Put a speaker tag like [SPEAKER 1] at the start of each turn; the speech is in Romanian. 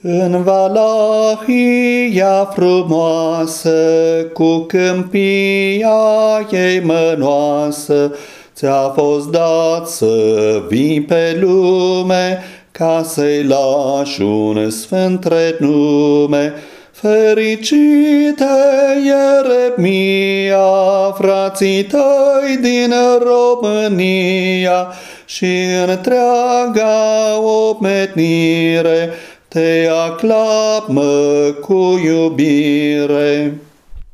[SPEAKER 1] În Valahia frumoasă, cu câmpia ei mănoasă, Ți-a fost dat să vii pe lume, ca să-i lași un sfânt renume. Fericite Ieremia, frații tăi din România și întreaga omenire, te aclamă cu iubire.